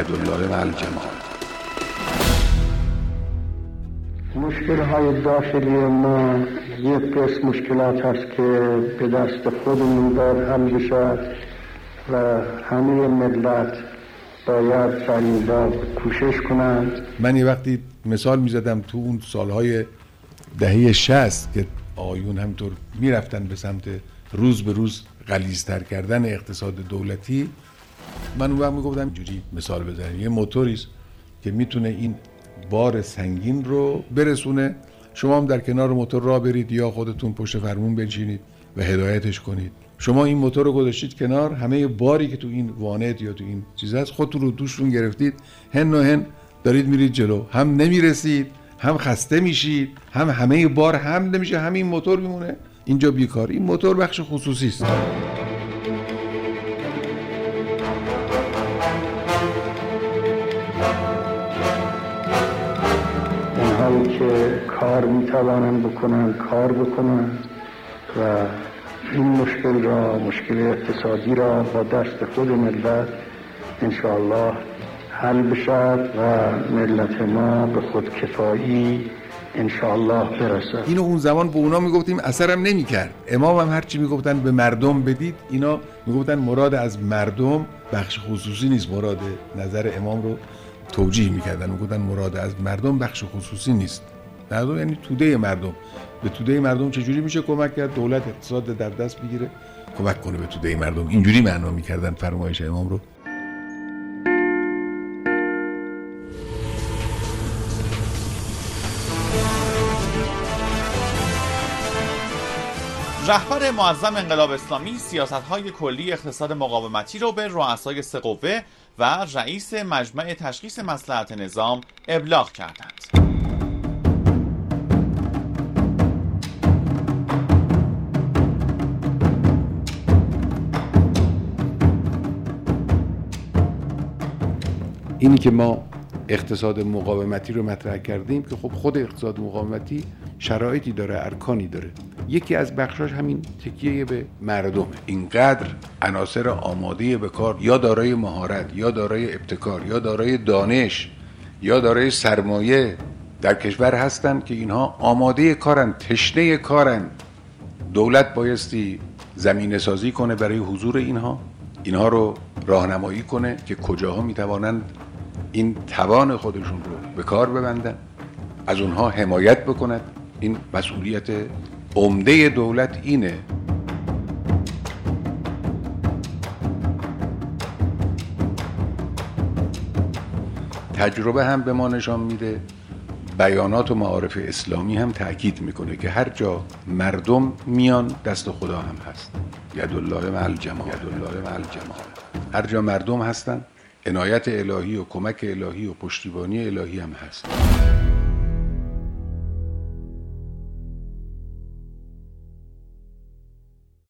یدالله مع الجماعه مشکل های داخلی ما یک قسم مشکلات هست که به دست خودمون دار هم و همه ملت باید در کوشش کنند. من یه وقتی مثال می‌زدم تو اون سالهای دهه شست که آیون همینطور می‌رفتن به سمت روز به روز غلیزتر کردن اقتصاد دولتی من اون وقت می‌گفتم جوری مثال بزنیم. یه موتوریست که می‌تونه این بار سنگین رو برسونه. شما هم در کنار موتور را برید یا خودتون پشت فرمون بنشینید و هدایتش کنید. شما این موتور رو گذاشتید کنار. همه باری که تو این وانت یا تو این چیز هست خودتون رو دوشتون گرفتید. هن و هن دارید میرید جلو. هم نمی‌رسید هم خسته میشید هم همه بار هم نمیشه همین موتور میمونه. اینجا بیکار. این موتور بخش خصوصی است. که کار می‌توانند بکنن کار بکنن و این مشکل را مشکل اقتصادی را با دست خود ملت انشاءالله حل بشد و ملت ما به خود کفایی انشاءالله برسد. اینو اون زمان به اونا می‌گفتیم اثرم نمی‌کرد. امام هم هرچی می‌گفتن به مردم بدید اینا می‌گفتن مراد از مردم بخش خصوصی نیست مراد نظر امام رو توجیه می‌کردن می‌گفتن مراد از مردم بخش خصوصی نیست. مردم یعنی توده مردم. به توده مردم چجوری میشه کمک کرد؟ دولت اقتصاد در دست بگیره کمک کنه به توده مردم. اینجوری معنا می‌کردن فرمایش امام رو. رهبر معظم انقلاب اسلامی سیاست های کلی اقتصاد مقاومتی رو به رؤسای سه و رئیس مجمع تشخیص مسلحت نظام ابلاغ کردند. اینی که ما اقتصاد مقاومتی رو مطرح کردیم که خب خود اقتصاد مقاومتی شرایطی داره ارکانی داره. یکی از بخشاش همین تکیه به مردم. اینقدر عناصر آماده به کار یا دارای مهارت یا دارای ابتکار یا دارای دانش یا دارای سرمایه در کشور هستند که اینها آماده کارن تشنه کارن دولت بایستی زمین سازی کنه برای حضور اینها. اینها رو راهنمایی کنه که کجاها می‌توانند این توان خودشون رو به کار ببندن از اونها حمایت بکند. این مسئولیت عمده دولت اینه. تجربه هم به ما نشان میده. بیانات و معارف اسلامی هم تاکید می‌کنه که هر جا مردم میان دست خدا هم هست. یدالله مع الجماعه. یدالله مع الجماعه. هر جا مردم هستن عنایت الهی و کمک الهی و پشتیبانی الهی هم هست.